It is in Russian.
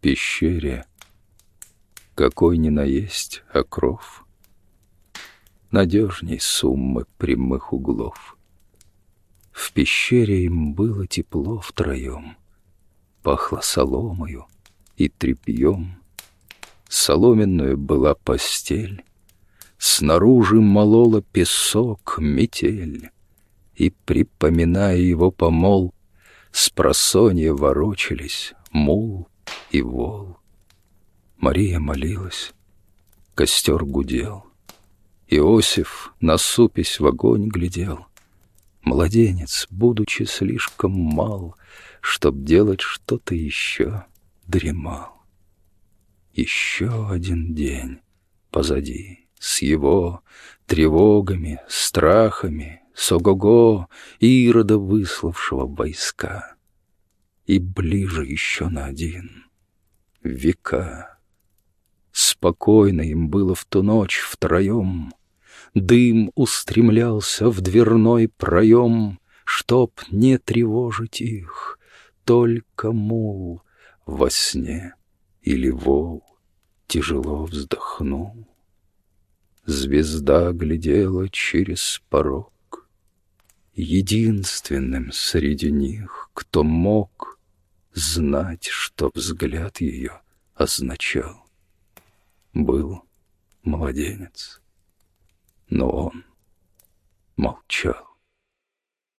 пещере, какой ни наесть окров, Надежней суммы прямых углов. В пещере им было тепло втроем, Пахло соломою и тряпьем. Соломенную была постель, Снаружи молола песок, метель, И, припоминая его помол, С просонья ворочались мул и вол. Мария молилась, костер гудел, Иосиф, насупясь в огонь, глядел. Младенец, будучи слишком мал, Чтоб делать что-то еще, дремал. Еще один день позади, С его тревогами, страхами, С ого-го Ирода, выславшего войска. И ближе еще на один — века. Спокойно им было в ту ночь втроем. Дым устремлялся в дверной проем, Чтоб не тревожить их, только мул Во сне или вол тяжело вздохнул. Звезда глядела через порог, Единственным среди них, кто мог Знать, что взгляд ее означал был младенец, но он молчал.